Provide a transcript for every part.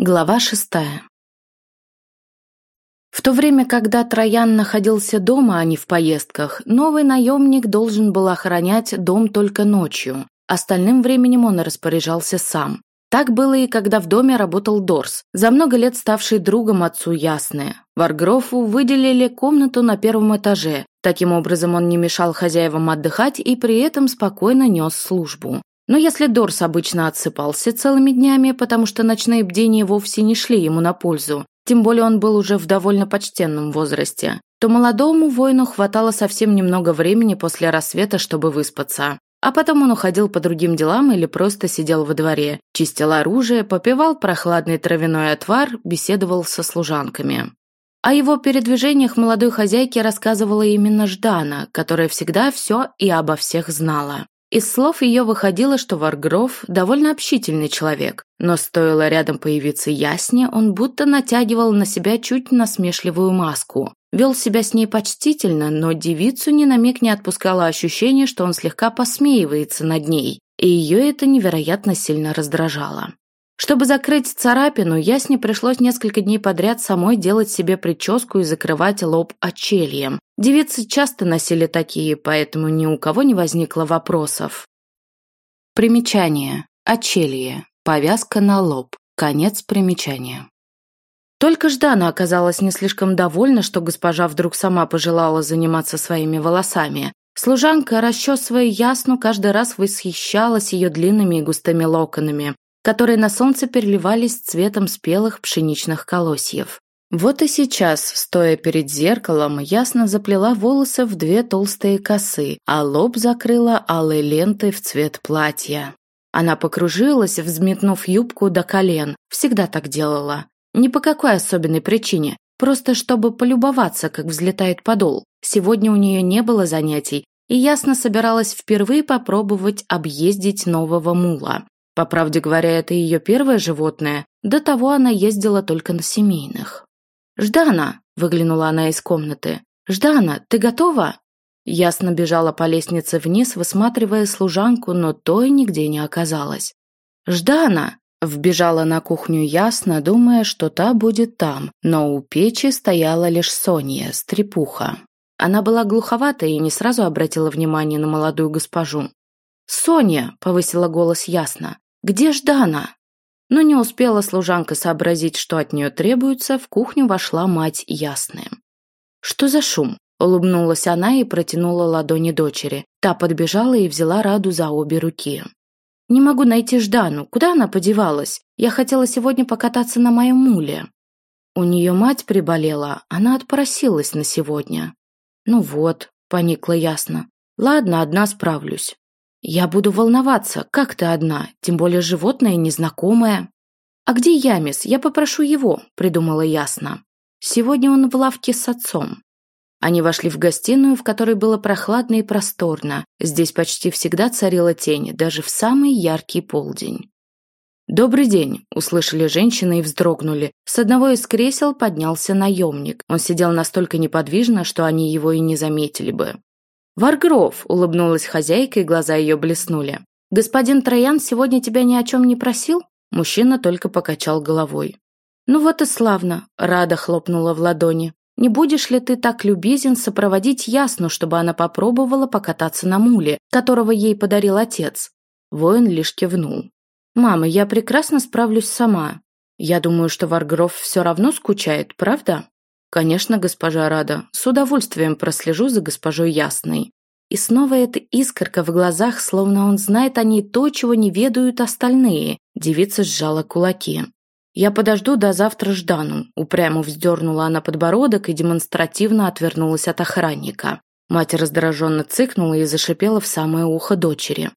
Глава шестая. В то время, когда Троян находился дома, а не в поездках, новый наемник должен был охранять дом только ночью. Остальным временем он распоряжался сам. Так было и когда в доме работал Дорс, за много лет ставший другом отцу Ясны. Варгрофу выделили комнату на первом этаже. Таким образом, он не мешал хозяевам отдыхать и при этом спокойно нес службу. Но если Дорс обычно отсыпался целыми днями, потому что ночные бдения вовсе не шли ему на пользу, тем более он был уже в довольно почтенном возрасте, то молодому воину хватало совсем немного времени после рассвета, чтобы выспаться. А потом он уходил по другим делам или просто сидел во дворе, чистил оружие, попивал прохладный травяной отвар, беседовал со служанками. О его передвижениях молодой хозяйке рассказывала именно Ждана, которая всегда все и обо всех знала. Из слов ее выходило, что Варгров довольно общительный человек, но стоило рядом появиться Ясне, он будто натягивал на себя чуть насмешливую маску. Вел себя с ней почтительно, но девицу ни на миг не отпускало ощущение, что он слегка посмеивается над ней, и ее это невероятно сильно раздражало. Чтобы закрыть царапину, Ясне пришлось несколько дней подряд самой делать себе прическу и закрывать лоб очельем. Девицы часто носили такие, поэтому ни у кого не возникло вопросов. Примечание. Очелье. Повязка на лоб. Конец примечания. Только Ждана оказалась не слишком довольна, что госпожа вдруг сама пожелала заниматься своими волосами. Служанка, расчесывая ясну, каждый раз восхищалась ее длинными и густыми локонами, которые на солнце переливались цветом спелых пшеничных колосьев. Вот и сейчас, стоя перед зеркалом, ясно заплела волосы в две толстые косы, а лоб закрыла алой лентой в цвет платья. Она покружилась, взметнув юбку до колен. Всегда так делала. Ни по какой особенной причине. Просто чтобы полюбоваться, как взлетает подол. Сегодня у нее не было занятий, и ясно собиралась впервые попробовать объездить нового мула. По правде говоря, это ее первое животное. До того она ездила только на семейных. «Ждана!» – выглянула она из комнаты. «Ждана, ты готова?» Ясно бежала по лестнице вниз, высматривая служанку, но той нигде не оказалось. «Ждана!» – вбежала на кухню ясно, думая, что та будет там, но у печи стояла лишь Соня, стрепуха. Она была глуховата и не сразу обратила внимание на молодую госпожу. «Соня!» – повысила голос ясно. «Где Ждана?» Но не успела служанка сообразить, что от нее требуется, в кухню вошла мать Ясная. «Что за шум?» – улыбнулась она и протянула ладони дочери. Та подбежала и взяла Раду за обе руки. «Не могу найти Ждану. Куда она подевалась? Я хотела сегодня покататься на моем муле». У нее мать приболела, она отпросилась на сегодня. «Ну вот», – поникла ясно. «Ладно, одна справлюсь». «Я буду волноваться, как ты одна, тем более животное незнакомое». «А где Ямис? Я попрошу его», – придумала ясно. «Сегодня он в лавке с отцом». Они вошли в гостиную, в которой было прохладно и просторно. Здесь почти всегда царила тень, даже в самый яркий полдень. «Добрый день!» – услышали женщины и вздрогнули. С одного из кресел поднялся наемник. Он сидел настолько неподвижно, что они его и не заметили бы. «Варгров!» – улыбнулась хозяйка, и глаза ее блеснули. «Господин Троян сегодня тебя ни о чем не просил?» Мужчина только покачал головой. «Ну вот и славно!» – Рада хлопнула в ладони. «Не будешь ли ты так любезен сопроводить Ясну, чтобы она попробовала покататься на муле, которого ей подарил отец?» Воин лишь кивнул. «Мама, я прекрасно справлюсь сама. Я думаю, что Варгров все равно скучает, правда?» «Конечно, госпожа Рада. С удовольствием прослежу за госпожой Ясной». И снова эта искорка в глазах, словно он знает о ней то, чего не ведают остальные. Девица сжала кулаки. «Я подожду до завтра Ждану», – упрямо вздернула она подбородок и демонстративно отвернулась от охранника. Мать раздраженно цыкнула и зашипела в самое ухо дочери.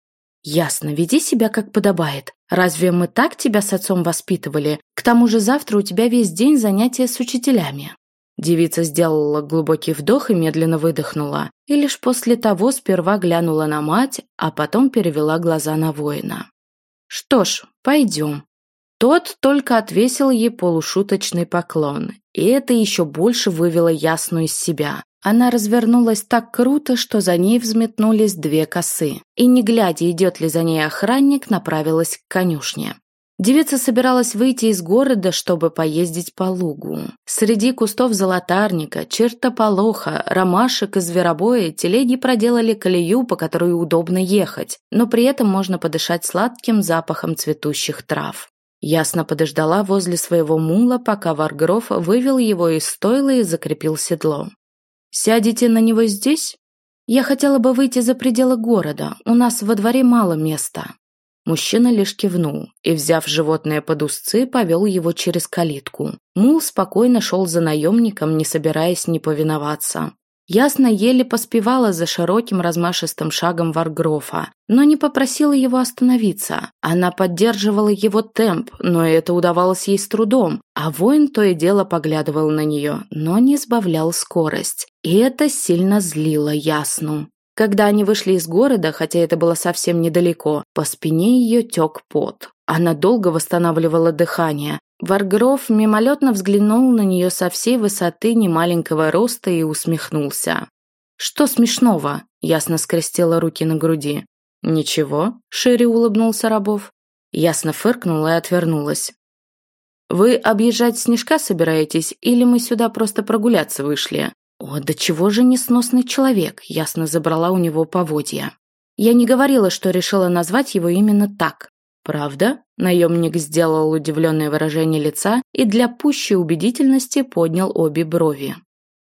«Ясно, веди себя как подобает. Разве мы так тебя с отцом воспитывали? К тому же завтра у тебя весь день занятия с учителями». Девица сделала глубокий вдох и медленно выдохнула. И лишь после того сперва глянула на мать, а потом перевела глаза на воина. «Что ж, пойдем». Тот только отвесил ей полушуточный поклон, и это еще больше вывело Ясну из себя. Она развернулась так круто, что за ней взметнулись две косы, и, не глядя, идет ли за ней охранник, направилась к конюшне. Девица собиралась выйти из города, чтобы поездить по лугу. Среди кустов золотарника, чертополоха, ромашек и зверобоя телеги проделали колею, по которой удобно ехать, но при этом можно подышать сладким запахом цветущих трав. Ясно подождала возле своего мула, пока Варгров вывел его из стойла и закрепил седло. «Сядете на него здесь?» «Я хотела бы выйти за пределы города. У нас во дворе мало места». Мужчина лишь кивнул и, взяв животное под узцы, повел его через калитку. Мул спокойно шел за наемником, не собираясь не повиноваться. Ясно еле поспевала за широким размашистым шагом Варгрофа, но не попросила его остановиться. Она поддерживала его темп, но это удавалось ей с трудом, а воин то и дело поглядывал на нее, но не сбавлял скорость. И это сильно злило Ясну. Когда они вышли из города, хотя это было совсем недалеко, по спине ее тек пот. Она долго восстанавливала дыхание. Варгров мимолетно взглянул на нее со всей высоты немаленького роста и усмехнулся. «Что смешного?» – ясно скрестила руки на груди. «Ничего», – шире улыбнулся Рабов. Ясно фыркнула и отвернулась. «Вы объезжать снежка собираетесь, или мы сюда просто прогуляться вышли?» О, да чего же несносный человек, ясно забрала у него поводья. Я не говорила, что решила назвать его именно так. Правда? Наемник сделал удивленное выражение лица и для пущей убедительности поднял обе брови.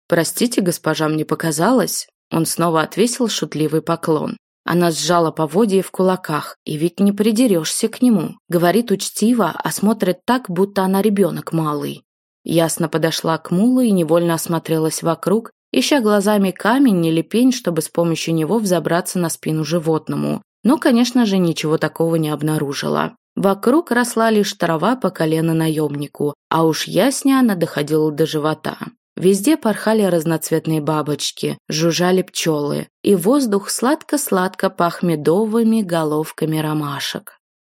«Простите, госпожа, мне показалось». Он снова отвесил шутливый поклон. Она сжала поводья в кулаках, и ведь не придерешься к нему. Говорит учтиво, а смотрит так, будто она ребенок малый. Ясно подошла к мулу и невольно осмотрелась вокруг, ища глазами камень или пень, чтобы с помощью него взобраться на спину животному. Но, конечно же, ничего такого не обнаружила. Вокруг росла лишь трава по колено наемнику, а уж ясня она доходила до живота. Везде порхали разноцветные бабочки, жужжали пчелы, и воздух сладко-сладко пах медовыми головками ромашек.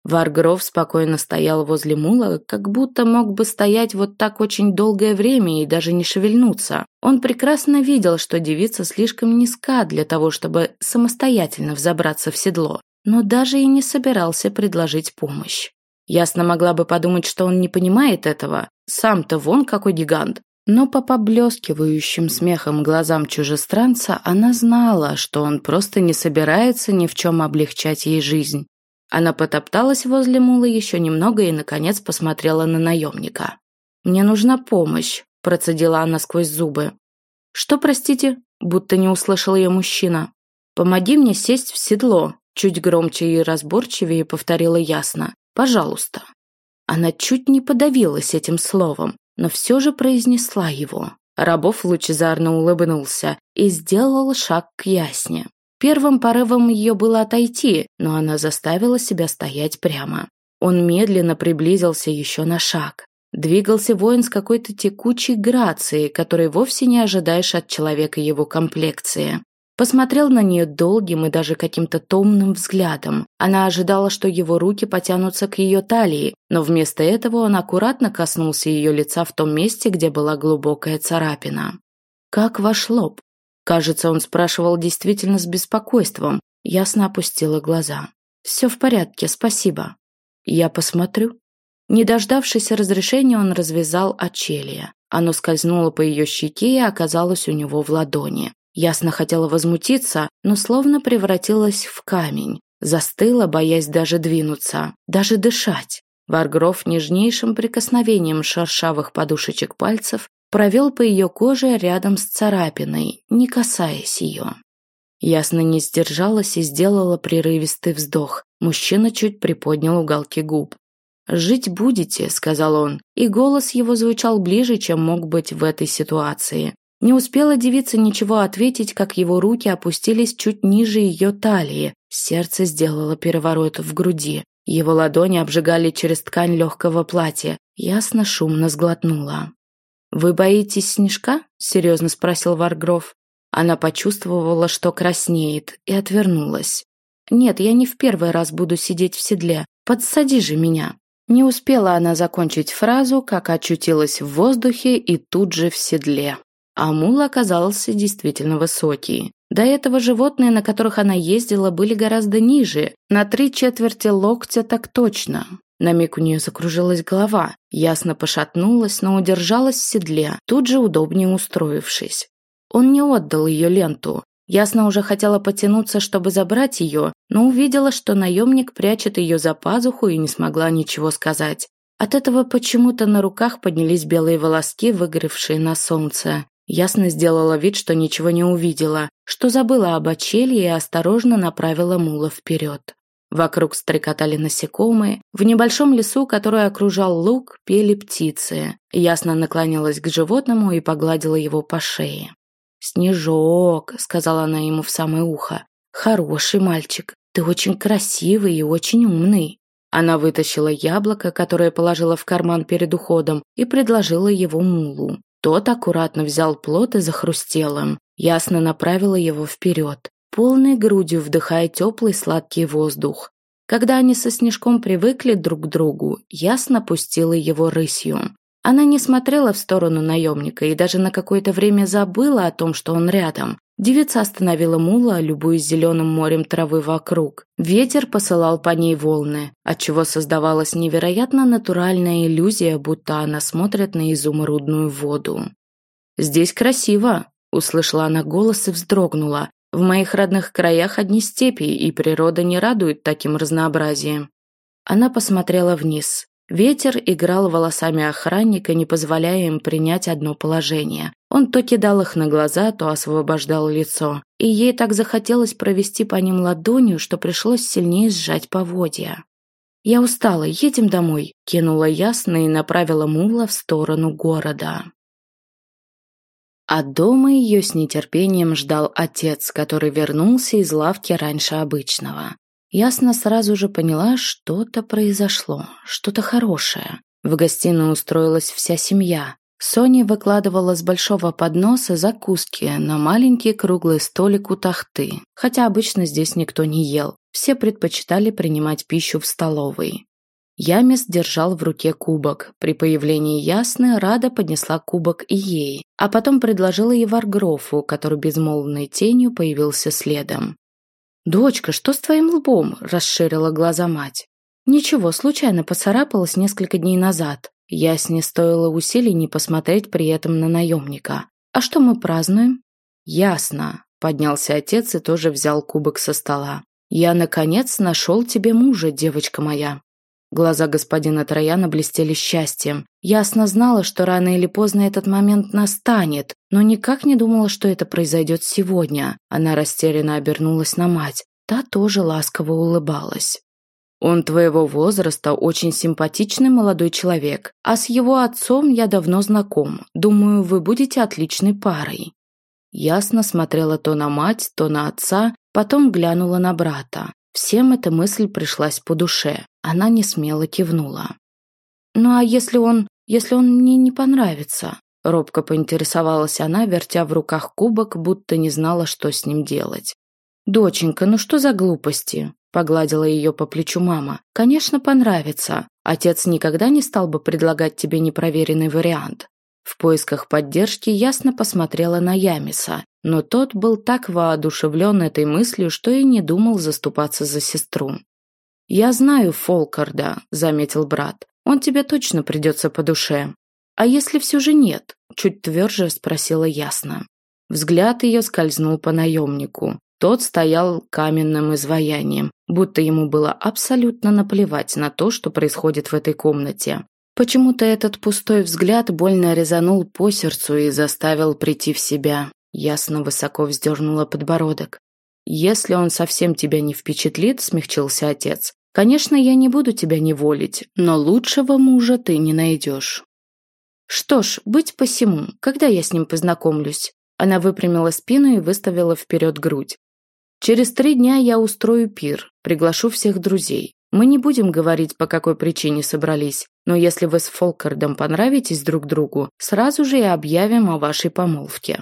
Варгров спокойно стоял возле мула, как будто мог бы стоять вот так очень долгое время и даже не шевельнуться. Он прекрасно видел, что девица слишком низка для того, чтобы самостоятельно взобраться в седло, но даже и не собирался предложить помощь. Ясно могла бы подумать, что он не понимает этого. Сам-то вон какой гигант. Но по поблескивающим смехом глазам чужестранца она знала, что он просто не собирается ни в чем облегчать ей жизнь. Она потопталась возле мула еще немного и, наконец, посмотрела на наемника. «Мне нужна помощь», – процедила она сквозь зубы. «Что, простите?» – будто не услышал ее мужчина. «Помоги мне сесть в седло», – чуть громче и разборчивее повторила ясно. «Пожалуйста». Она чуть не подавилась этим словом, но все же произнесла его. Рабов лучезарно улыбнулся и сделал шаг к ясне. Первым порывом ее было отойти, но она заставила себя стоять прямо. Он медленно приблизился еще на шаг. Двигался воин с какой-то текучей грацией, которой вовсе не ожидаешь от человека его комплекции. Посмотрел на нее долгим и даже каким-то томным взглядом. Она ожидала, что его руки потянутся к ее талии, но вместо этого он аккуратно коснулся ее лица в том месте, где была глубокая царапина. «Как ваш лоб?» Кажется, он спрашивал действительно с беспокойством. Ясно опустила глаза. «Все в порядке, спасибо». «Я посмотрю». Не дождавшись разрешения, он развязал очелье. Оно скользнуло по ее щеке и оказалось у него в ладони. Ясно хотела возмутиться, но словно превратилась в камень. Застыла, боясь даже двинуться, даже дышать. Варгров нежнейшим прикосновением шершавых подушечек пальцев провел по ее коже рядом с царапиной, не касаясь ее. Ясно не сдержалась и сделала прерывистый вздох. Мужчина чуть приподнял уголки губ. «Жить будете», — сказал он, и голос его звучал ближе, чем мог быть в этой ситуации. Не успела девица ничего ответить, как его руки опустились чуть ниже ее талии. Сердце сделало переворот в груди. Его ладони обжигали через ткань легкого платья. Ясно шумно сглотнула. «Вы боитесь снежка?» – серьезно спросил Варгров. Она почувствовала, что краснеет, и отвернулась. «Нет, я не в первый раз буду сидеть в седле. Подсади же меня». Не успела она закончить фразу, как очутилась в воздухе и тут же в седле. А оказался действительно высокий. До этого животные, на которых она ездила, были гораздо ниже, на три четверти локтя так точно. На миг у нее закружилась голова, ясно пошатнулась, но удержалась в седле, тут же удобнее устроившись. Он не отдал ее ленту. Ясно уже хотела потянуться, чтобы забрать ее, но увидела, что наемник прячет ее за пазуху и не смогла ничего сказать. От этого почему-то на руках поднялись белые волоски, выгоревшие на солнце. Ясно сделала вид, что ничего не увидела, что забыла об очелье и осторожно направила мула вперед. Вокруг стрекотали насекомые, в небольшом лесу, который окружал луг, пели птицы. Ясно наклонилась к животному и погладила его по шее. «Снежок», — сказала она ему в самое ухо, — «хороший мальчик, ты очень красивый и очень умный». Она вытащила яблоко, которое положила в карман перед уходом, и предложила его мулу. Тот аккуратно взял плод и захрустел им. Ясно направила его вперед, полной грудью вдыхая теплый сладкий воздух. Когда они со Снежком привыкли друг к другу, Ясно пустила его рысью. Она не смотрела в сторону наемника и даже на какое-то время забыла о том, что он рядом. Девица остановила мула, любуясь зеленым морем травы вокруг. Ветер посылал по ней волны, отчего создавалась невероятно натуральная иллюзия, будто она смотрит на изумрудную воду. «Здесь красиво», – услышала она голос и вздрогнула. «В моих родных краях одни степи, и природа не радует таким разнообразием». Она посмотрела вниз. Ветер играл волосами охранника, не позволяя им принять одно положение. Он то кидал их на глаза, то освобождал лицо. И ей так захотелось провести по ним ладонью, что пришлось сильнее сжать поводья. «Я устала, едем домой», – кинула ясно и направила мула в сторону города. А дома ее с нетерпением ждал отец, который вернулся из лавки раньше обычного. Ясно сразу же поняла, что-то произошло, что-то хорошее. В гостиную устроилась вся семья. Соня выкладывала с большого подноса закуски на маленький круглый столик у тахты, хотя обычно здесь никто не ел. Все предпочитали принимать пищу в столовой. Ямис держал в руке кубок. При появлении Ясны Рада поднесла кубок и ей, а потом предложила и Варгрофу, который безмолвной тенью появился следом. «Дочка, что с твоим лбом?» – расширила глаза мать. «Ничего, случайно поцарапалась несколько дней назад. Я с не стоило усилий не посмотреть при этом на наемника. А что мы празднуем?» «Ясно», – поднялся отец и тоже взял кубок со стола. «Я, наконец, нашел тебе мужа, девочка моя». Глаза господина Трояна блестели счастьем. Ясно знала, что рано или поздно этот момент настанет, но никак не думала, что это произойдет сегодня. Она растерянно обернулась на мать. Та тоже ласково улыбалась. «Он твоего возраста, очень симпатичный молодой человек, а с его отцом я давно знаком. Думаю, вы будете отличной парой». Ясно смотрела то на мать, то на отца, потом глянула на брата. Всем эта мысль пришлась по душе. Она не смело кивнула. «Ну а если он... если он мне не понравится?» Робко поинтересовалась она, вертя в руках кубок, будто не знала, что с ним делать. «Доченька, ну что за глупости?» Погладила ее по плечу мама. «Конечно, понравится. Отец никогда не стал бы предлагать тебе непроверенный вариант. В поисках поддержки ясно посмотрела на Ямиса, но тот был так воодушевлен этой мыслью, что и не думал заступаться за сестру. «Я знаю Фолкарда», — заметил брат. «Он тебе точно придется по душе». «А если все же нет?» — чуть тверже спросила ясно. Взгляд ее скользнул по наемнику. Тот стоял каменным изваянием, будто ему было абсолютно наплевать на то, что происходит в этой комнате. Почему-то этот пустой взгляд больно резанул по сердцу и заставил прийти в себя. Ясно высоко вздернула подбородок. «Если он совсем тебя не впечатлит», — смягчился отец, «конечно, я не буду тебя неволить, но лучшего мужа ты не найдешь». «Что ж, быть посему, когда я с ним познакомлюсь?» Она выпрямила спину и выставила вперед грудь. «Через три дня я устрою пир, приглашу всех друзей. Мы не будем говорить, по какой причине собрались, но если вы с Фолкардом понравитесь друг другу, сразу же и объявим о вашей помолвке».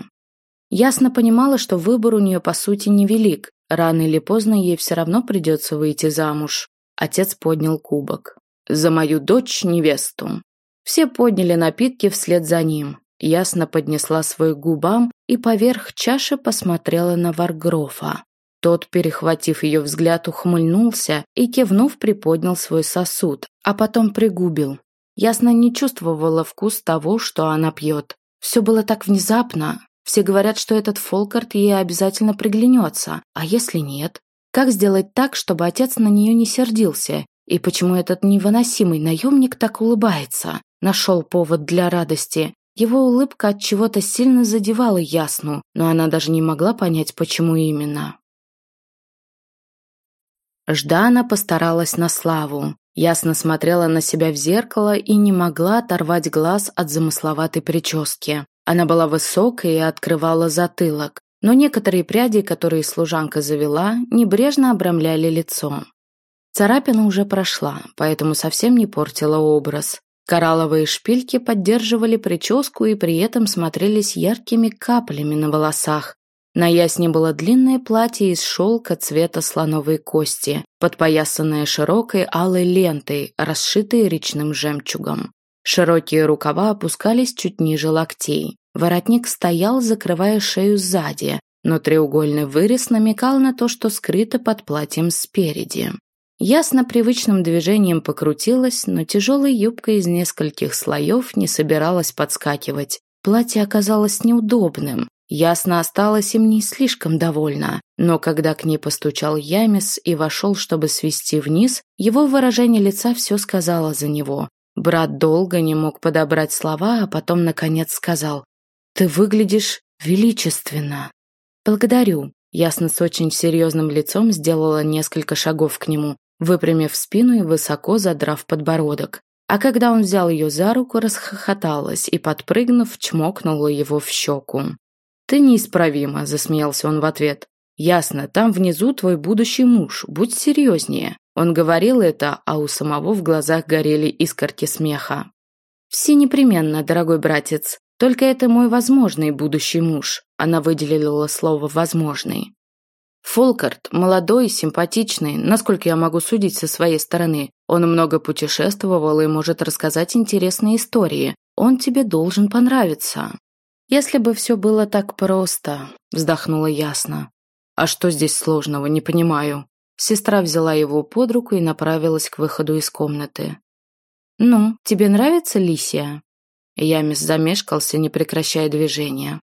Ясно понимала, что выбор у нее по сути невелик. Рано или поздно ей все равно придется выйти замуж. Отец поднял кубок. «За мою дочь-невесту». Все подняли напитки вслед за ним. Ясно поднесла свой губам и поверх чаши посмотрела на Варгрофа. Тот, перехватив ее взгляд, ухмыльнулся и, кивнув, приподнял свой сосуд, а потом пригубил. Ясно не чувствовала вкус того, что она пьет. Все было так внезапно. Все говорят, что этот Фолкарт ей обязательно приглянется. А если нет? Как сделать так, чтобы отец на нее не сердился? И почему этот невыносимый наемник так улыбается? Нашел повод для радости. Его улыбка от чего-то сильно задевала Ясну, но она даже не могла понять, почему именно. Ждана постаралась на славу. Ясно смотрела на себя в зеркало и не могла оторвать глаз от замысловатой прически. Она была высокой и открывала затылок, но некоторые пряди, которые служанка завела, небрежно обрамляли лицо. Царапина уже прошла, поэтому совсем не портила образ. Коралловые шпильки поддерживали прическу и при этом смотрелись яркими каплями на волосах, на ясне было длинное платье из шелка цвета слоновой кости, подпоясанное широкой алой лентой, расшитой речным жемчугом. Широкие рукава опускались чуть ниже локтей. Воротник стоял, закрывая шею сзади, но треугольный вырез намекал на то, что скрыто под платьем спереди. Ясно привычным движением покрутилась, но тяжелой юбкой из нескольких слоев не собиралась подскакивать. Платье оказалось неудобным, Ясно осталась им не слишком довольна, но когда к ней постучал Ямис и вошел, чтобы свести вниз, его выражение лица все сказало за него. Брат долго не мог подобрать слова, а потом, наконец, сказал «Ты выглядишь величественно». «Благодарю». Ясно с очень серьезным лицом сделала несколько шагов к нему, выпрямив спину и высоко задрав подбородок. А когда он взял ее за руку, расхохоталась и, подпрыгнув, чмокнула его в щеку. «Ты неисправима», – засмеялся он в ответ. «Ясно, там внизу твой будущий муж, будь серьезнее». Он говорил это, а у самого в глазах горели искорки смеха. «Все непременно, дорогой братец, только это мой возможный будущий муж», она выделила слово «возможный». Фолкарт, молодой, симпатичный, насколько я могу судить со своей стороны. Он много путешествовал и может рассказать интересные истории. Он тебе должен понравиться. «Если бы все было так просто», – вздохнула ясно. «А что здесь сложного, не понимаю». Сестра взяла его под руку и направилась к выходу из комнаты. «Ну, тебе нравится Лисия?» Ямис замешкался, не прекращая движения.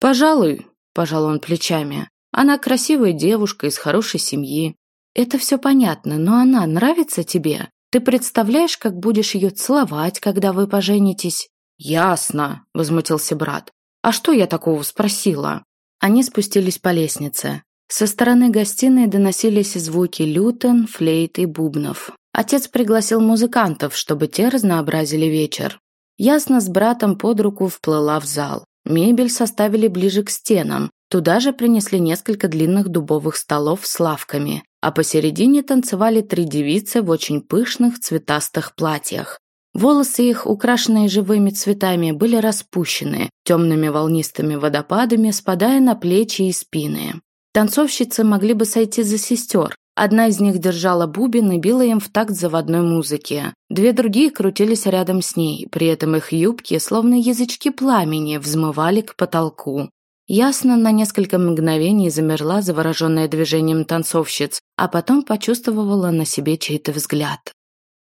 «Пожалуй», – пожал он плечами. «Она красивая девушка из хорошей семьи. Это все понятно, но она нравится тебе? Ты представляешь, как будешь ее целовать, когда вы поженитесь?» «Ясно», – возмутился брат. «А что я такого спросила?» Они спустились по лестнице. Со стороны гостиной доносились звуки лютен, флейт и бубнов. Отец пригласил музыкантов, чтобы те разнообразили вечер. Ясно с братом под руку вплыла в зал. Мебель составили ближе к стенам. Туда же принесли несколько длинных дубовых столов с лавками, а посередине танцевали три девицы в очень пышных цветастых платьях. Волосы их, украшенные живыми цветами, были распущены, темными волнистыми водопадами, спадая на плечи и спины. Танцовщицы могли бы сойти за сестер. Одна из них держала бубен и била им в такт заводной музыки. Две другие крутились рядом с ней, при этом их юбки, словно язычки пламени, взмывали к потолку. Ясно на несколько мгновений замерла, завороженная движением танцовщиц, а потом почувствовала на себе чей-то взгляд.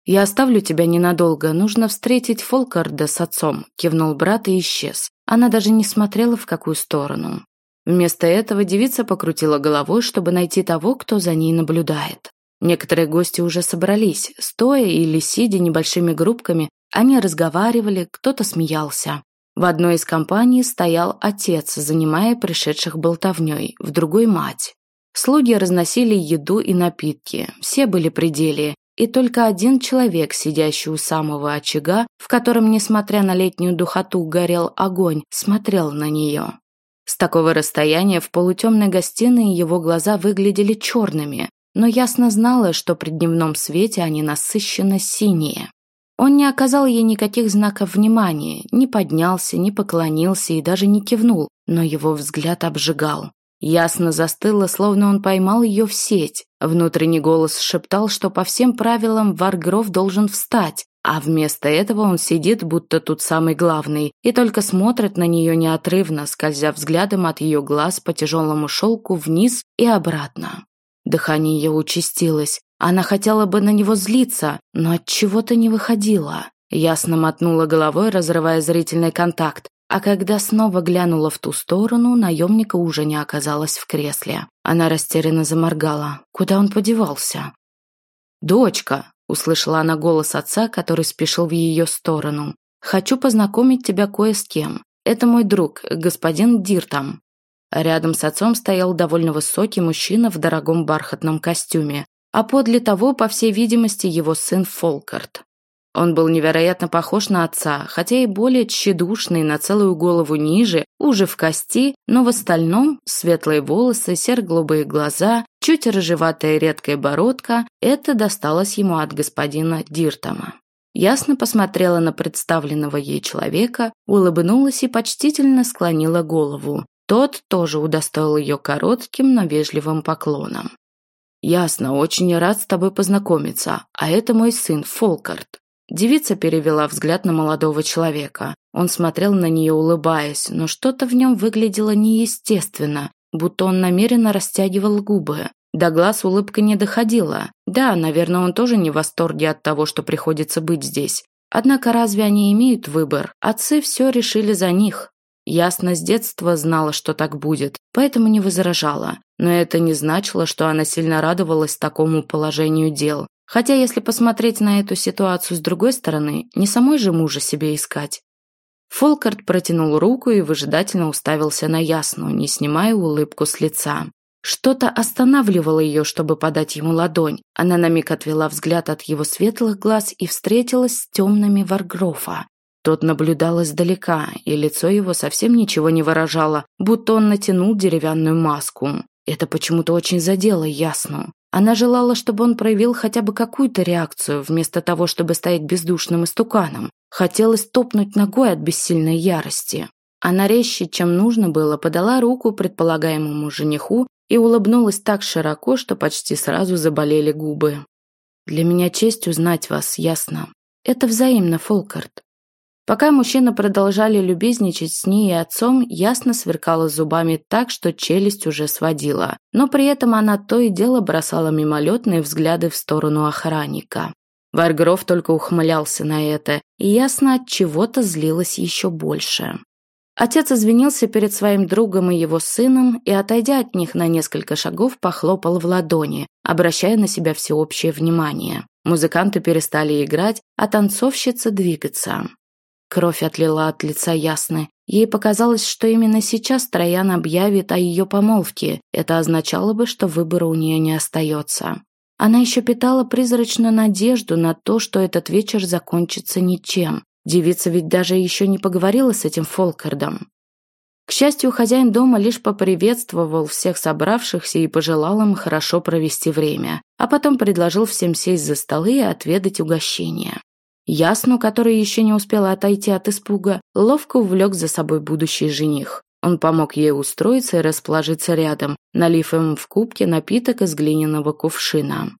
«Я оставлю тебя ненадолго, нужно встретить Фолкарда с отцом», – кивнул брат и исчез. Она даже не смотрела в какую сторону. Вместо этого девица покрутила головой, чтобы найти того, кто за ней наблюдает. Некоторые гости уже собрались, стоя или сидя небольшими группками, они разговаривали, кто-то смеялся. В одной из компаний стоял отец, занимая пришедших болтовней, в другой – мать. Слуги разносили еду и напитки, все были при деле, и только один человек, сидящий у самого очага, в котором, несмотря на летнюю духоту, горел огонь, смотрел на нее. С такого расстояния в полутемной гостиной его глаза выглядели черными, но ясно знала, что при дневном свете они насыщенно синие. Он не оказал ей никаких знаков внимания, не поднялся, не поклонился и даже не кивнул, но его взгляд обжигал. Ясно застыло, словно он поймал ее в сеть. Внутренний голос шептал, что по всем правилам Варгров должен встать, а вместо этого он сидит, будто тут самый главный, и только смотрит на нее неотрывно, скользя взглядом от ее глаз по тяжелому шелку вниз и обратно. Дыхание ее участилось. Она хотела бы на него злиться, но от чего-то не выходила. Ясно мотнула головой, разрывая зрительный контакт. А когда снова глянула в ту сторону, наемника уже не оказалось в кресле. Она растерянно заморгала. Куда он подевался? «Дочка!» – услышала она голос отца, который спешил в ее сторону. «Хочу познакомить тебя кое с кем. Это мой друг, господин Диртам». Рядом с отцом стоял довольно высокий мужчина в дорогом бархатном костюме, а подле того, по всей видимости, его сын Фолкарт. Он был невероятно похож на отца, хотя и более тщедушный, на целую голову ниже, уже в кости, но в остальном светлые волосы, серо-голубые глаза, чуть рыжеватая редкая бородка – это досталось ему от господина Диртома. Ясно посмотрела на представленного ей человека, улыбнулась и почтительно склонила голову. Тот тоже удостоил ее коротким, но вежливым поклоном. «Ясно, очень рад с тобой познакомиться, а это мой сын Фолкарт. Девица перевела взгляд на молодого человека. Он смотрел на нее, улыбаясь, но что-то в нем выглядело неестественно, будто он намеренно растягивал губы. До глаз улыбка не доходила. Да, наверное, он тоже не в восторге от того, что приходится быть здесь. Однако разве они имеют выбор? Отцы все решили за них. Ясно с детства знала, что так будет, поэтому не возражала. Но это не значило, что она сильно радовалась такому положению дел. Хотя, если посмотреть на эту ситуацию с другой стороны, не самой же мужа себе искать. Фолкарт протянул руку и выжидательно уставился на Ясну, не снимая улыбку с лица. Что-то останавливало ее, чтобы подать ему ладонь. Она на миг отвела взгляд от его светлых глаз и встретилась с темными Варгрофа. Тот наблюдал издалека, и лицо его совсем ничего не выражало, будто он натянул деревянную маску. Это почему-то очень задело Ясну. Она желала, чтобы он проявил хотя бы какую-то реакцию, вместо того, чтобы стоять бездушным истуканом. Хотелось топнуть ногой от бессильной ярости. Она резче, чем нужно было, подала руку предполагаемому жениху и улыбнулась так широко, что почти сразу заболели губы. «Для меня честь узнать вас, ясно. Это взаимно, Фолкарт. Пока мужчины продолжали любезничать с ней и отцом, ясно сверкала зубами так, что челюсть уже сводила. Но при этом она то и дело бросала мимолетные взгляды в сторону охранника. Варгров только ухмылялся на это, и ясно от чего-то злилась еще больше. Отец извинился перед своим другом и его сыном и, отойдя от них на несколько шагов, похлопал в ладони, обращая на себя всеобщее внимание. Музыканты перестали играть, а танцовщица двигаться. Кровь отлила от лица Ясны. Ей показалось, что именно сейчас Троян объявит о ее помолвке. Это означало бы, что выбора у нее не остается. Она еще питала призрачную надежду на то, что этот вечер закончится ничем. Девица ведь даже еще не поговорила с этим Фолкардом. К счастью, хозяин дома лишь поприветствовал всех собравшихся и пожелал им хорошо провести время, а потом предложил всем сесть за столы и отведать угощения. Ясну, который еще не успела отойти от испуга, ловко увлек за собой будущий жених. Он помог ей устроиться и расположиться рядом, налив им в кубке напиток из глиняного кувшина.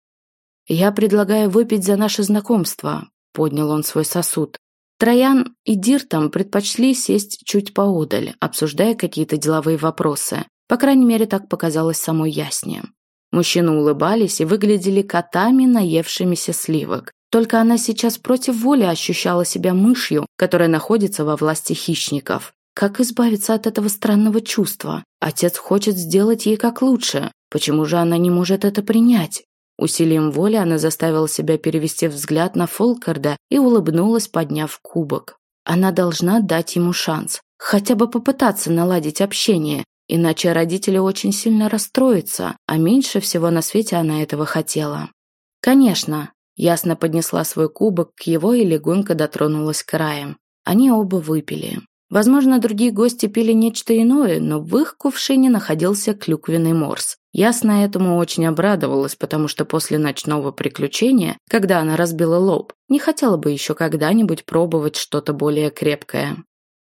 «Я предлагаю выпить за наше знакомство», — поднял он свой сосуд. Троян и Диртам предпочли сесть чуть поодаль, обсуждая какие-то деловые вопросы. По крайней мере, так показалось самой Ясне. Мужчины улыбались и выглядели котами, наевшимися сливок. Только она сейчас против воли ощущала себя мышью, которая находится во власти хищников. Как избавиться от этого странного чувства? Отец хочет сделать ей как лучше. Почему же она не может это принять? Усилием воли она заставила себя перевести взгляд на Фолкарда и улыбнулась, подняв кубок. Она должна дать ему шанс. Хотя бы попытаться наладить общение, иначе родители очень сильно расстроятся, а меньше всего на свете она этого хотела. Конечно, Ясно поднесла свой кубок к его и легонько дотронулась к краям. Они оба выпили. Возможно, другие гости пили нечто иное, но в их кувшине находился клюквенный морс. Ясно этому очень обрадовалась, потому что после ночного приключения, когда она разбила лоб, не хотела бы еще когда-нибудь пробовать что-то более крепкое.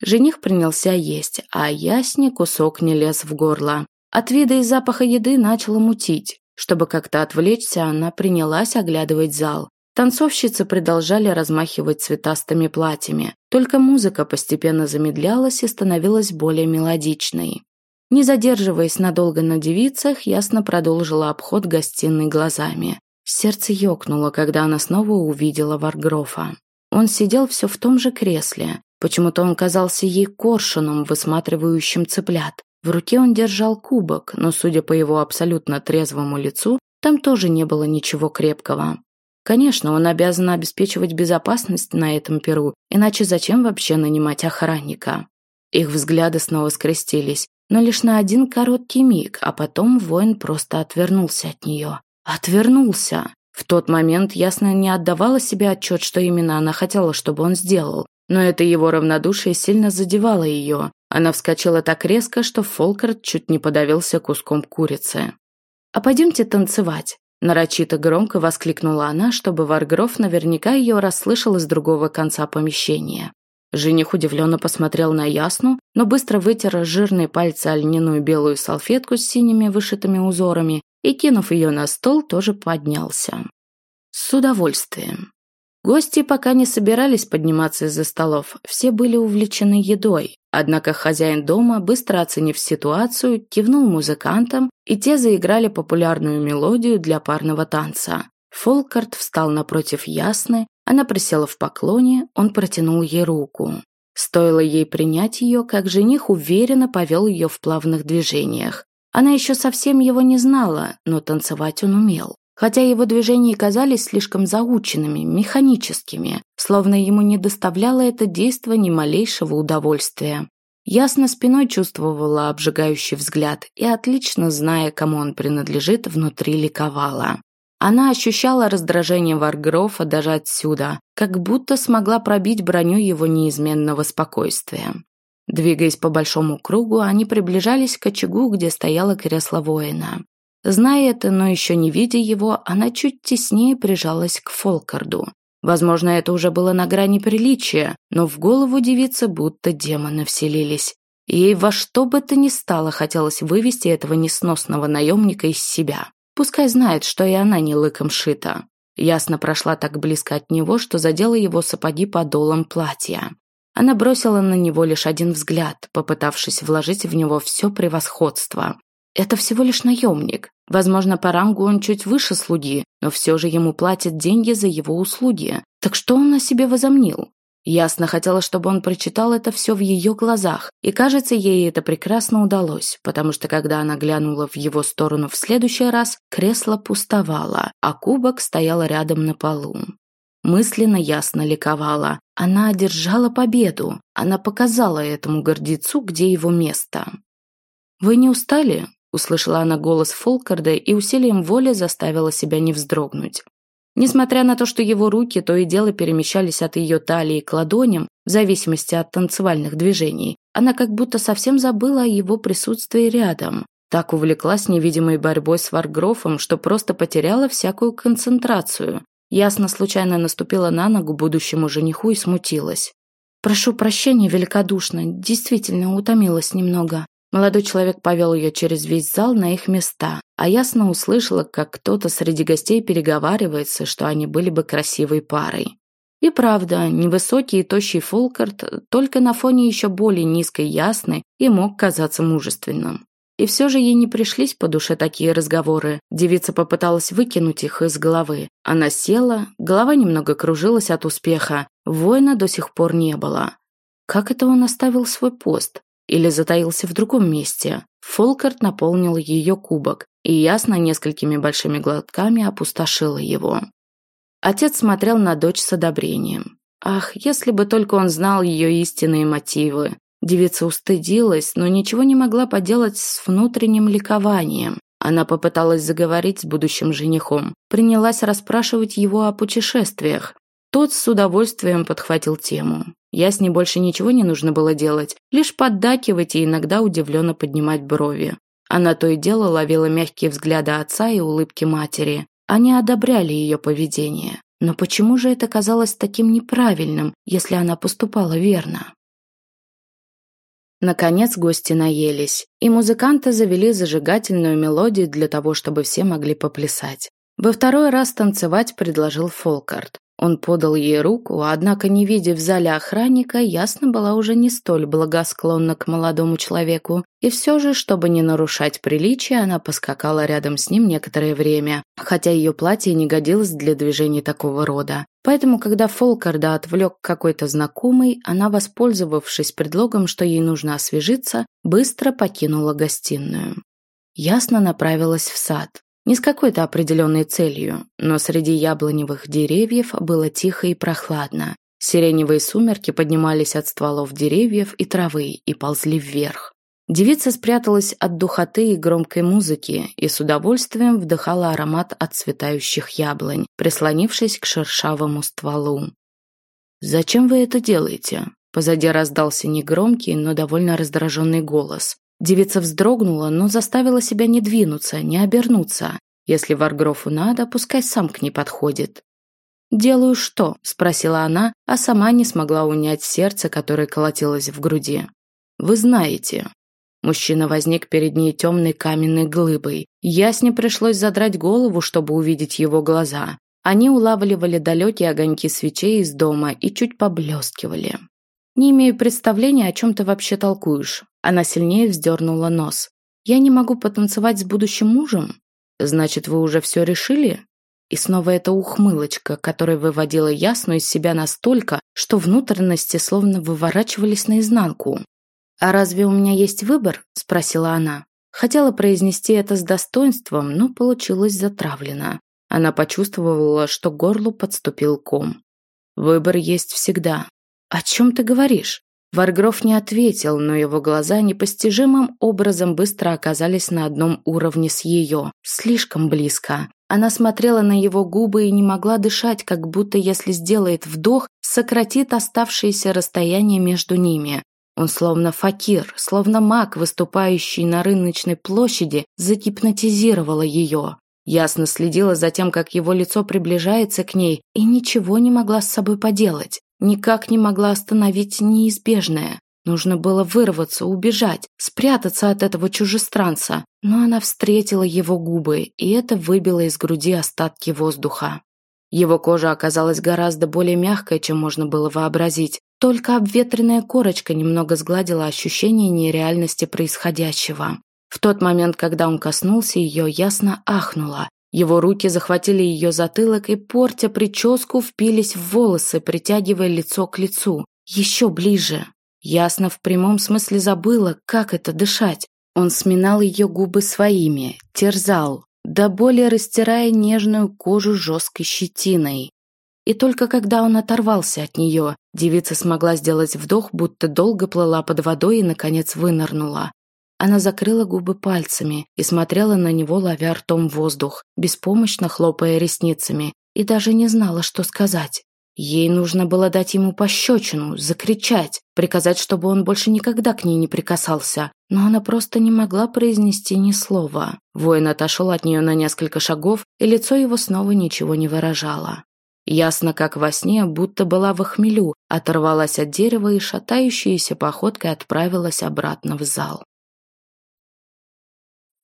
Жених принялся есть, а Ясне кусок не лез в горло. От вида и запаха еды начала мутить. Чтобы как-то отвлечься, она принялась оглядывать зал. Танцовщицы продолжали размахивать цветастыми платьями, только музыка постепенно замедлялась и становилась более мелодичной. Не задерживаясь надолго на девицах, ясно продолжила обход гостиной глазами. Сердце ёкнуло, когда она снова увидела Варгрофа. Он сидел все в том же кресле. Почему-то он казался ей коршуном, высматривающим цыплят. В руке он держал кубок, но, судя по его абсолютно трезвому лицу, там тоже не было ничего крепкого. Конечно, он обязан обеспечивать безопасность на этом перу, иначе зачем вообще нанимать охранника? Их взгляды снова скрестились, но лишь на один короткий миг, а потом воин просто отвернулся от нее. Отвернулся! В тот момент ясно не отдавала себе отчет, что именно она хотела, чтобы он сделал, но это его равнодушие сильно задевало ее. Она вскочила так резко, что Фолкарт чуть не подавился куском курицы. «А пойдемте танцевать», – нарочито громко воскликнула она, чтобы Варгров наверняка ее расслышал из другого конца помещения. Жених удивленно посмотрел на Ясну, но быстро вытер жирные пальцы о льняную белую салфетку с синими вышитыми узорами и, кинув ее на стол, тоже поднялся. С удовольствием. Гости пока не собирались подниматься из-за столов, все были увлечены едой. Однако хозяин дома, быстро оценив ситуацию, кивнул музыкантам, и те заиграли популярную мелодию для парного танца. Фолкарт встал напротив Ясны, она присела в поклоне, он протянул ей руку. Стоило ей принять ее, как жених уверенно повел ее в плавных движениях. Она еще совсем его не знала, но танцевать он умел хотя его движения казались слишком заученными, механическими, словно ему не доставляло это действо ни малейшего удовольствия. Ясно спиной чувствовала обжигающий взгляд и, отлично зная, кому он принадлежит, внутри ликовала. Она ощущала раздражение Варгрофа даже отсюда, как будто смогла пробить броню его неизменного спокойствия. Двигаясь по большому кругу, они приближались к очагу, где стояло кресло воина. Зная это, но еще не видя его, она чуть теснее прижалась к Фолкарду. Возможно, это уже было на грани приличия, но в голову девицы будто демоны вселились. Ей во что бы то ни стало хотелось вывести этого несносного наемника из себя. Пускай знает, что и она не лыком шита. Ясно прошла так близко от него, что задела его сапоги подолом платья. Она бросила на него лишь один взгляд, попытавшись вложить в него все превосходство. Это всего лишь наемник. Возможно, по рангу он чуть выше слуги, но все же ему платят деньги за его услуги. Так что он на себе возомнил? Ясно хотела, чтобы он прочитал это все в ее глазах, и, кажется, ей это прекрасно удалось, потому что, когда она глянула в его сторону в следующий раз, кресло пустовало, а кубок стоял рядом на полу. Мысленно ясно ликовала. Она одержала победу. Она показала этому гордецу, где его место. «Вы не устали?» Услышала она голос Фолкарда и усилием воли заставила себя не вздрогнуть. Несмотря на то, что его руки то и дело перемещались от ее талии к ладоням, в зависимости от танцевальных движений, она как будто совсем забыла о его присутствии рядом. Так увлеклась невидимой борьбой с Варгрофом, что просто потеряла всякую концентрацию. Ясно случайно наступила на ногу будущему жениху и смутилась. «Прошу прощения великодушно, действительно утомилась немного», Молодой человек повел ее через весь зал на их места, а ясно услышала, как кто-то среди гостей переговаривается, что они были бы красивой парой. И правда, невысокий и тощий Фолкарт только на фоне еще более низкой Ясны и мог казаться мужественным. И все же ей не пришлись по душе такие разговоры. Девица попыталась выкинуть их из головы. Она села, голова немного кружилась от успеха. Воина до сих пор не было. Как это он оставил свой пост? Или затаился в другом месте. Фолкарт наполнил ее кубок и ясно несколькими большими глотками опустошила его. Отец смотрел на дочь с одобрением. Ах, если бы только он знал ее истинные мотивы. Девица устыдилась, но ничего не могла поделать с внутренним ликованием. Она попыталась заговорить с будущим женихом, принялась расспрашивать его о путешествиях. Тот с удовольствием подхватил тему. Я с ней больше ничего не нужно было делать, лишь поддакивать и иногда удивленно поднимать брови. Она то и дело ловила мягкие взгляды отца и улыбки матери. Они одобряли ее поведение. Но почему же это казалось таким неправильным, если она поступала верно? Наконец гости наелись, и музыканты завели зажигательную мелодию для того, чтобы все могли поплясать. Во второй раз танцевать предложил Фолкарт. Он подал ей руку, однако, не видя в зале охранника, ясно была уже не столь благосклонна к молодому человеку. И все же, чтобы не нарушать приличия, она поскакала рядом с ним некоторое время, хотя ее платье не годилось для движений такого рода. Поэтому, когда Фолкарда отвлек какой-то знакомый, она, воспользовавшись предлогом, что ей нужно освежиться, быстро покинула гостиную. Ясно направилась в сад. Не с какой-то определенной целью, но среди яблоневых деревьев было тихо и прохладно. Сиреневые сумерки поднимались от стволов деревьев и травы и ползли вверх. Девица спряталась от духоты и громкой музыки и с удовольствием вдыхала аромат отцветающих яблонь, прислонившись к шершавому стволу. «Зачем вы это делаете?» Позади раздался негромкий, но довольно раздраженный голос. Девица вздрогнула, но заставила себя не двинуться, не обернуться. Если Варгрофу надо, пускай сам к ней подходит. «Делаю что?» – спросила она, а сама не смогла унять сердце, которое колотилось в груди. «Вы знаете». Мужчина возник перед ней темной каменной глыбой. Ясне пришлось задрать голову, чтобы увидеть его глаза. Они улавливали далекие огоньки свечей из дома и чуть поблескивали. «Не имею представления, о чем ты вообще толкуешь». Она сильнее вздернула нос. «Я не могу потанцевать с будущим мужем? Значит, вы уже все решили?» И снова эта ухмылочка, которая выводила ясную из себя настолько, что внутренности словно выворачивались наизнанку. «А разве у меня есть выбор?» – спросила она. Хотела произнести это с достоинством, но получилось затравлено. Она почувствовала, что горлу подступил ком. «Выбор есть всегда. «О чем ты говоришь?» Варгров не ответил, но его глаза непостижимым образом быстро оказались на одном уровне с ее, слишком близко. Она смотрела на его губы и не могла дышать, как будто если сделает вдох, сократит оставшееся расстояние между ними. Он словно факир, словно маг, выступающий на рыночной площади, загипнотизировала ее. Ясно следила за тем, как его лицо приближается к ней, и ничего не могла с собой поделать. Никак не могла остановить неизбежное. Нужно было вырваться, убежать, спрятаться от этого чужестранца. Но она встретила его губы, и это выбило из груди остатки воздуха. Его кожа оказалась гораздо более мягкой, чем можно было вообразить. Только обветренная корочка немного сгладила ощущение нереальности происходящего. В тот момент, когда он коснулся ее, ясно ахнула. Его руки захватили ее затылок и, портя прическу, впились в волосы, притягивая лицо к лицу. Еще ближе. Ясно в прямом смысле забыла, как это дышать. Он сминал ее губы своими, терзал, до боли растирая нежную кожу жесткой щетиной. И только когда он оторвался от нее, девица смогла сделать вдох, будто долго плыла под водой и, наконец, вынырнула. Она закрыла губы пальцами и смотрела на него, ловя ртом воздух, беспомощно хлопая ресницами, и даже не знала, что сказать. Ей нужно было дать ему пощечину, закричать, приказать, чтобы он больше никогда к ней не прикасался. Но она просто не могла произнести ни слова. Воин отошел от нее на несколько шагов, и лицо его снова ничего не выражало. Ясно, как во сне, будто была в охмелю, оторвалась от дерева и шатающейся походкой отправилась обратно в зал.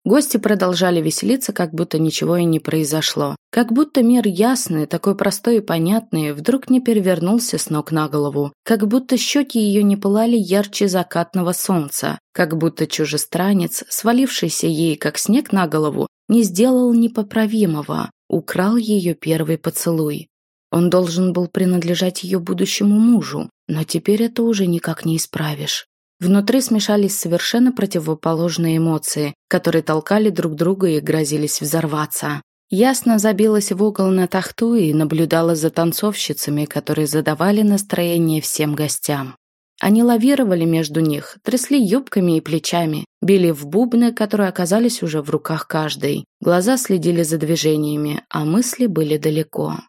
Гости продолжали веселиться, как будто ничего и не произошло. Как будто мир ясный, такой простой и понятный, вдруг не перевернулся с ног на голову. Как будто щеки ее не пылали ярче закатного солнца. Как будто чужестранец, свалившийся ей, как снег на голову, не сделал непоправимого, украл ее первый поцелуй. Он должен был принадлежать ее будущему мужу, но теперь это уже никак не исправишь. Внутри смешались совершенно противоположные эмоции, которые толкали друг друга и грозились взорваться. Ясно забилась в угол на тахту и наблюдала за танцовщицами, которые задавали настроение всем гостям. Они лавировали между них, трясли юбками и плечами, били в бубны, которые оказались уже в руках каждой. Глаза следили за движениями, а мысли были далеко.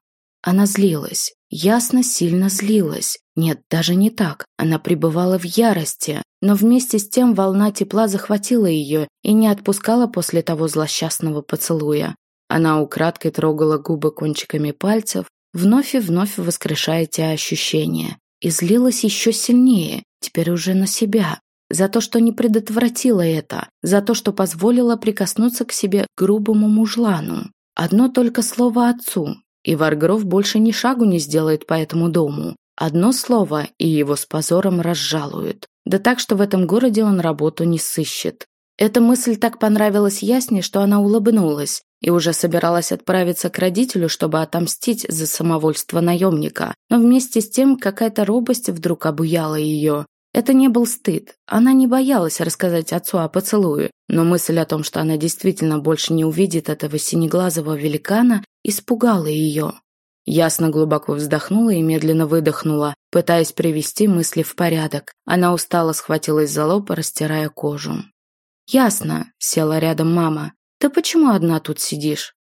Она злилась. Ясно сильно злилась. Нет, даже не так. Она пребывала в ярости, но вместе с тем волна тепла захватила ее и не отпускала после того злосчастного поцелуя. Она украдкой трогала губы кончиками пальцев, вновь и вновь воскрешая те ощущения. И злилась еще сильнее, теперь уже на себя. За то, что не предотвратила это, за то, что позволила прикоснуться к себе грубому мужлану. Одно только слово отцу, и Варгров больше ни шагу не сделает по этому дому. Одно слово, и его с позором разжалуют. Да так, что в этом городе он работу не сыщет. Эта мысль так понравилась Ясне, что она улыбнулась и уже собиралась отправиться к родителю, чтобы отомстить за самовольство наемника. Но вместе с тем какая-то робость вдруг обуяла ее. Это не был стыд. Она не боялась рассказать отцу о поцелуе, но мысль о том, что она действительно больше не увидит этого синеглазого великана, испугала ее. Ясно глубоко вздохнула и медленно выдохнула, пытаясь привести мысли в порядок. Она устало схватилась за лоб, растирая кожу. «Ясно», — села рядом мама. «Ты почему одна тут сидишь?»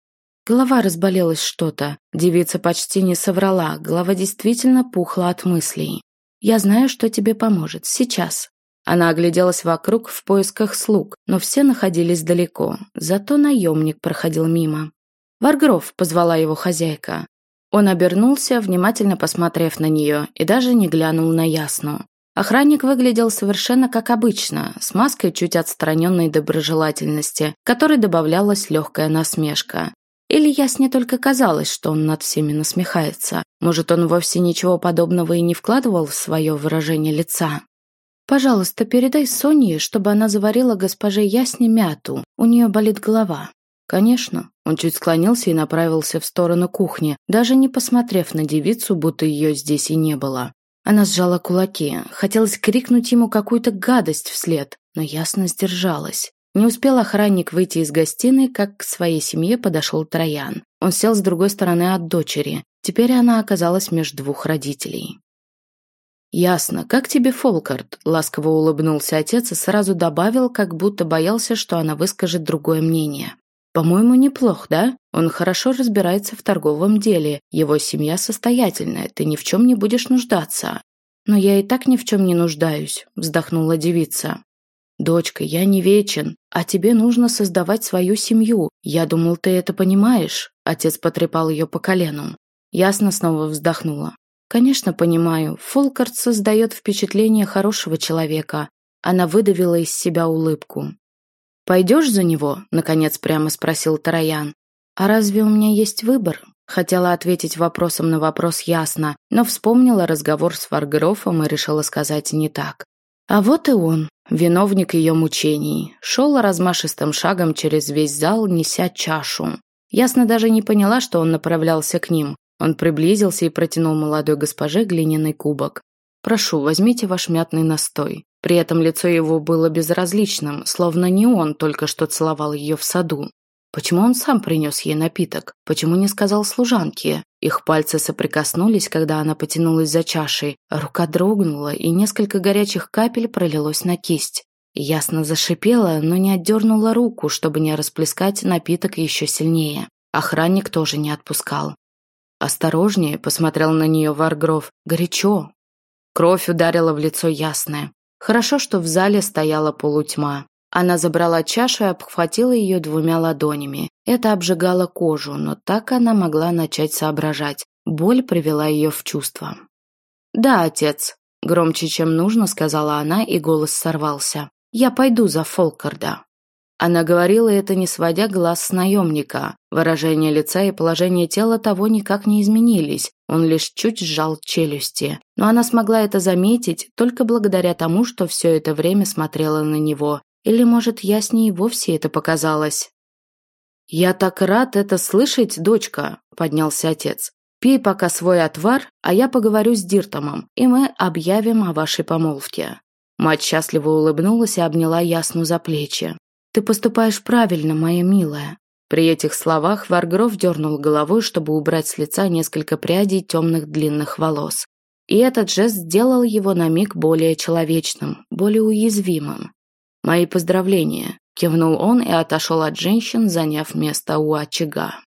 Голова разболелась что-то. Девица почти не соврала, голова действительно пухла от мыслей. «Я знаю, что тебе поможет. Сейчас». Она огляделась вокруг в поисках слуг, но все находились далеко. Зато наемник проходил мимо. «Варгров», — позвала его хозяйка. Он обернулся, внимательно посмотрев на нее, и даже не глянул на Ясну. Охранник выглядел совершенно как обычно, с маской чуть отстраненной доброжелательности, которой добавлялась легкая насмешка. Или Ясне только казалось, что он над всеми насмехается. Может, он вовсе ничего подобного и не вкладывал в свое выражение лица. «Пожалуйста, передай Соне, чтобы она заварила госпоже Ясне мяту. У нее болит голова». «Конечно». Он чуть склонился и направился в сторону кухни, даже не посмотрев на девицу, будто ее здесь и не было. Она сжала кулаки. Хотелось крикнуть ему какую-то гадость вслед, но ясно сдержалась. Не успел охранник выйти из гостиной, как к своей семье подошел Троян. Он сел с другой стороны от дочери. Теперь она оказалась между двух родителей. «Ясно. Как тебе Фолкарт?» – ласково улыбнулся отец и сразу добавил, как будто боялся, что она выскажет другое мнение. По-моему, неплох, да? Он хорошо разбирается в торговом деле. Его семья состоятельная, ты ни в чем не будешь нуждаться. Но я и так ни в чем не нуждаюсь, вздохнула девица. Дочка, я не вечен, а тебе нужно создавать свою семью. Я думал, ты это понимаешь. Отец потрепал ее по колену. Ясно снова вздохнула. Конечно, понимаю. Фолкарт создает впечатление хорошего человека. Она выдавила из себя улыбку. «Пойдешь за него?» – наконец прямо спросил Тароян. «А разве у меня есть выбор?» Хотела ответить вопросом на вопрос ясно, но вспомнила разговор с Варгрофом и решила сказать не так. А вот и он, виновник ее мучений, шел размашистым шагом через весь зал, неся чашу. Ясно даже не поняла, что он направлялся к ним. Он приблизился и протянул молодой госпоже глиняный кубок. «Прошу, возьмите ваш мятный настой». При этом лицо его было безразличным, словно не он только что целовал ее в саду. Почему он сам принес ей напиток? Почему не сказал служанке? Их пальцы соприкоснулись, когда она потянулась за чашей. Рука дрогнула, и несколько горячих капель пролилось на кисть. Ясно зашипела, но не отдернула руку, чтобы не расплескать напиток еще сильнее. Охранник тоже не отпускал. «Осторожнее», — посмотрел на нее Варгров. «Горячо». Кровь ударила в лицо ясное. Хорошо, что в зале стояла полутьма. Она забрала чашу и обхватила ее двумя ладонями. Это обжигало кожу, но так она могла начать соображать. Боль привела ее в чувство. «Да, отец», — громче, чем нужно, сказала она, и голос сорвался. «Я пойду за Фолкарда». Она говорила это, не сводя глаз с наемника. Выражение лица и положение тела того никак не изменились, он лишь чуть сжал челюсти. Но она смогла это заметить только благодаря тому, что все это время смотрела на него. Или, может, я с ней вовсе это показалось. «Я так рад это слышать, дочка», — поднялся отец. «Пей пока свой отвар, а я поговорю с Диртомом, и мы объявим о вашей помолвке». Мать счастливо улыбнулась и обняла Ясну за плечи. «Ты поступаешь правильно, моя милая». При этих словах Варгров дернул головой, чтобы убрать с лица несколько прядей темных длинных волос. И этот жест сделал его на миг более человечным, более уязвимым. «Мои поздравления», – кивнул он и отошел от женщин, заняв место у очага.